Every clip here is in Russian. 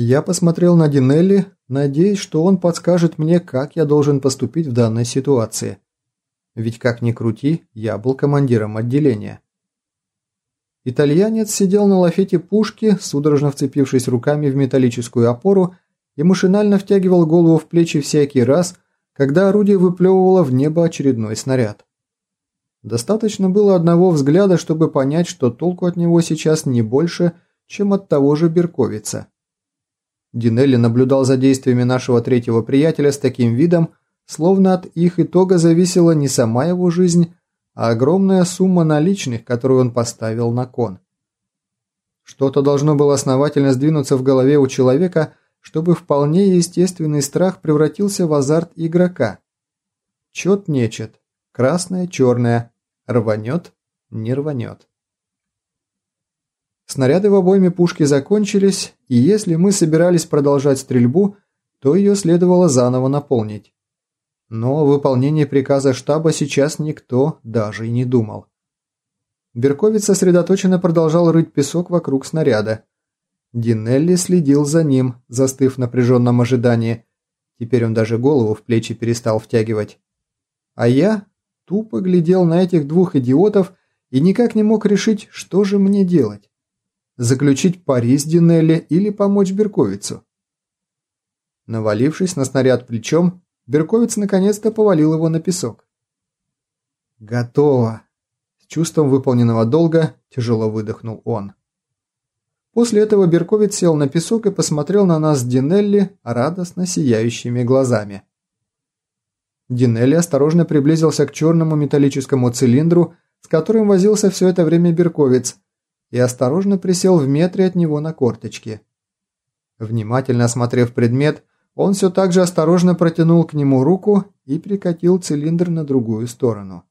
Я посмотрел на Динелли, надеясь, что он подскажет мне, как я должен поступить в данной ситуации. Ведь как ни крути, я был командиром отделения. Итальянец сидел на лафете пушки, судорожно вцепившись руками в металлическую опору и машинально втягивал голову в плечи всякий раз, когда орудие выплевывало в небо очередной снаряд. Достаточно было одного взгляда, чтобы понять, что толку от него сейчас не больше, чем от того же Берковица. Динелли наблюдал за действиями нашего третьего приятеля с таким видом, словно от их итога зависела не сама его жизнь, а огромная сумма наличных, которую он поставил на кон. Что-то должно было основательно сдвинуться в голове у человека, чтобы вполне естественный страх превратился в азарт игрока. Чет-нечет, красное-черное, рванет, не рванет. Снаряды в обойме пушки закончились, и если мы собирались продолжать стрельбу, то ее следовало заново наполнить. Но о выполнении приказа штаба сейчас никто даже и не думал. Берковиц сосредоточенно продолжал рыть песок вокруг снаряда. Динелли следил за ним, застыв в напряженном ожидании. Теперь он даже голову в плечи перестал втягивать. А я тупо глядел на этих двух идиотов и никак не мог решить, что же мне делать. Заключить пари с Динелли или помочь Берковицу. Навалившись на снаряд плечом, Берковиц наконец-то повалил его на песок. «Готово!» С чувством выполненного долга тяжело выдохнул он. После этого Берковиц сел на песок и посмотрел на нас с Динелли радостно сияющими глазами. Динелли осторожно приблизился к черному металлическому цилиндру, с которым возился все это время Берковиц, и осторожно присел в метре от него на корточки. Внимательно осмотрев предмет, он все так же осторожно протянул к нему руку и прикатил цилиндр на другую сторону.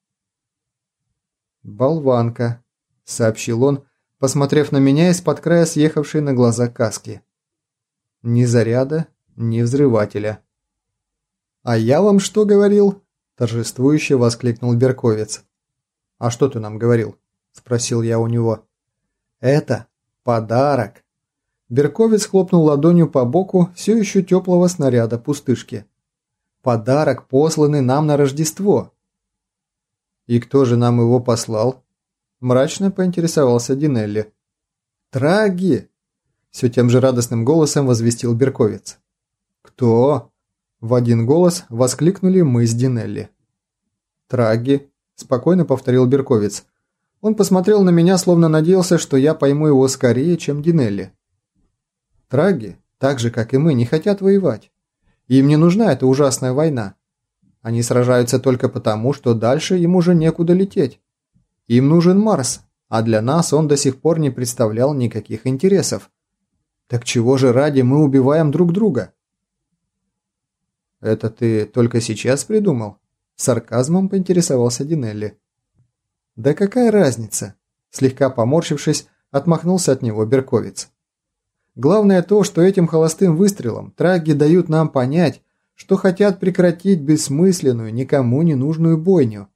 «Болванка», — сообщил он, посмотрев на меня из-под края съехавшей на глаза каски. «Ни заряда, ни взрывателя». «А я вам что говорил?» – торжествующе воскликнул Берковец. «А что ты нам говорил?» – спросил я у него. «Это подарок!» Берковец хлопнул ладонью по боку все еще теплого снаряда пустышки. «Подарок, посланный нам на Рождество!» «И кто же нам его послал?» Мрачно поинтересовался Динелли. «Траги!» Все тем же радостным голосом возвестил Берковец. «Кто?» В один голос воскликнули мы с Динелли. «Траги», – спокойно повторил Берковец. Он посмотрел на меня, словно надеялся, что я пойму его скорее, чем Динелли. Траги, так же, как и мы, не хотят воевать. Им не нужна эта ужасная война. Они сражаются только потому, что дальше им уже некуда лететь. Им нужен Марс, а для нас он до сих пор не представлял никаких интересов. Так чего же ради мы убиваем друг друга? «Это ты только сейчас придумал?» Сарказмом поинтересовался Динелли. «Да какая разница?» Слегка поморщившись, отмахнулся от него Берковиц. «Главное то, что этим холостым выстрелом траги дают нам понять, что хотят прекратить бессмысленную, никому не нужную бойню.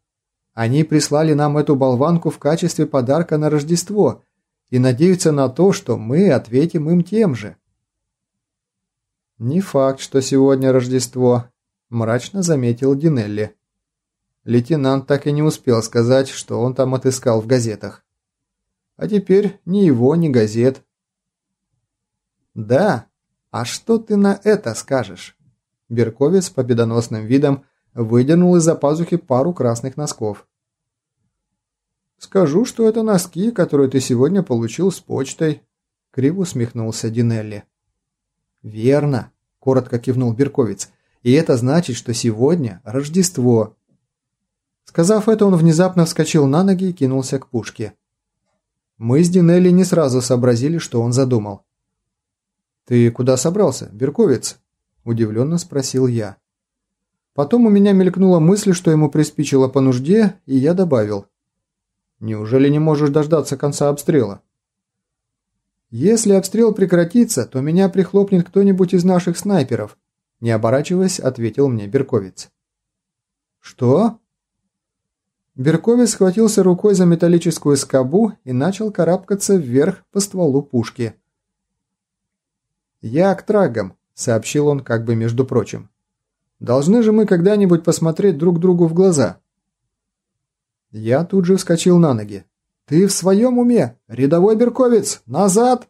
Они прислали нам эту болванку в качестве подарка на Рождество и надеются на то, что мы ответим им тем же. «Не факт, что сегодня Рождество», – мрачно заметил Динелли. Лейтенант так и не успел сказать, что он там отыскал в газетах. А теперь ни его, ни газет. «Да? А что ты на это скажешь?» Берковец победоносным видом выдернул из-за пазухи пару красных носков. «Скажу, что это носки, которые ты сегодня получил с почтой», – криво усмехнулся Динелли. «Верно», – коротко кивнул Берковец. «И это значит, что сегодня Рождество». Сказав это, он внезапно вскочил на ноги и кинулся к пушке. Мы с Динелли не сразу сообразили, что он задумал. «Ты куда собрался, Берковец?» – удивленно спросил я. Потом у меня мелькнула мысль, что ему приспичило по нужде, и я добавил. «Неужели не можешь дождаться конца обстрела?» «Если обстрел прекратится, то меня прихлопнет кто-нибудь из наших снайперов», не оборачиваясь, ответил мне Берковец. «Что?» Берковец схватился рукой за металлическую скобу и начал карабкаться вверх по стволу пушки. «Я к трагам», – сообщил он как бы между прочим. «Должны же мы когда-нибудь посмотреть друг другу в глаза». Я тут же вскочил на ноги. «Ты в своем уме? Рядовой Берковец! Назад!»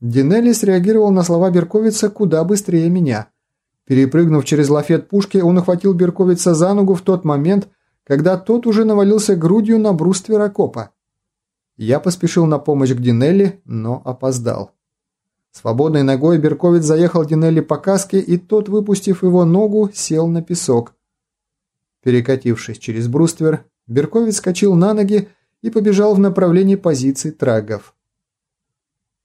Динелли среагировал на слова Берковица куда быстрее меня. Перепрыгнув через лафет пушки, он охватил Берковица за ногу в тот момент, когда тот уже навалился грудью на бруствер окопа. Я поспешил на помощь к Динелли, но опоздал. Свободной ногой Берковец заехал Динелли по каске, и тот, выпустив его ногу, сел на песок. Перекатившись через бруствер, Берковец скочил на ноги и побежал в направлении позиции трагов.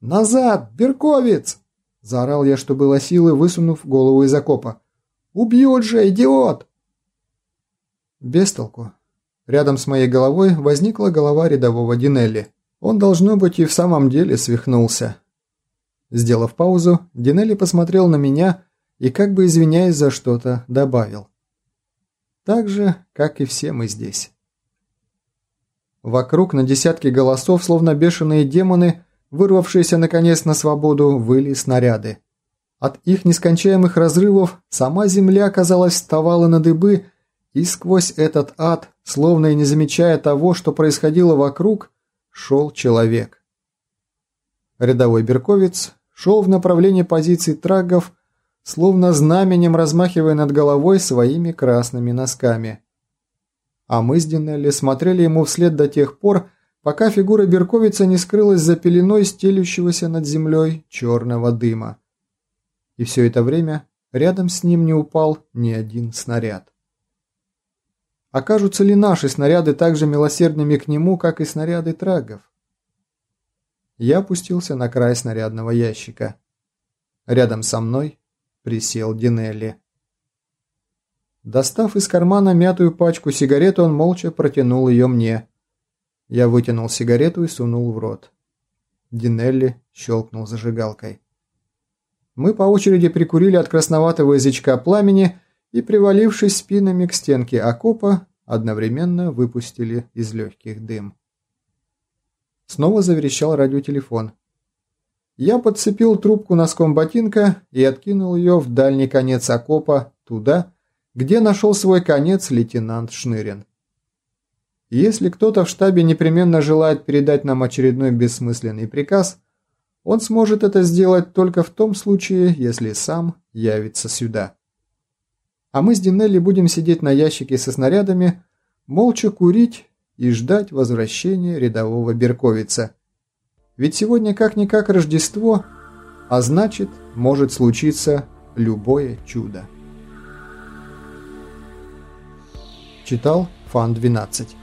«Назад, Берковец!» – заорал я, что было силы, высунув голову из окопа. «Убьют же, идиот!» Без толку. Рядом с моей головой возникла голова рядового Динелли. Он, должно быть, и в самом деле свихнулся. Сделав паузу, Динелли посмотрел на меня и, как бы извиняясь за что-то, добавил. Так же, как и все мы здесь. Вокруг на десятки голосов, словно бешеные демоны, вырвавшиеся наконец на свободу, выли снаряды. От их нескончаемых разрывов сама земля, казалось, вставала на дыбы, и сквозь этот ад, словно и не замечая того, что происходило вокруг, шел человек. Рядовой Берковец шел в направлении позиций трагов, словно знаменем размахивая над головой своими красными носками а мы с Динелли смотрели ему вслед до тех пор, пока фигура Берковица не скрылась за пеленой стелющегося над землей черного дыма. И все это время рядом с ним не упал ни один снаряд. Окажутся ли наши снаряды так же милосердными к нему, как и снаряды трагов? Я опустился на край снарядного ящика. Рядом со мной присел Динелли. Достав из кармана мятую пачку сигарет, он молча протянул ее мне. Я вытянул сигарету и сунул в рот. Динелли щелкнул зажигалкой. Мы по очереди прикурили от красноватого язычка пламени и, привалившись спинами к стенке окопа, одновременно выпустили из легких дым. Снова заверещал радиотелефон. Я подцепил трубку носком ботинка и откинул ее в дальний конец окопа, туда, где нашел свой конец лейтенант Шнырин. Если кто-то в штабе непременно желает передать нам очередной бессмысленный приказ, он сможет это сделать только в том случае, если сам явится сюда. А мы с Динелли будем сидеть на ящике со снарядами, молча курить и ждать возвращения рядового Берковица. Ведь сегодня как-никак Рождество, а значит, может случиться любое чудо. Читал Фан 12.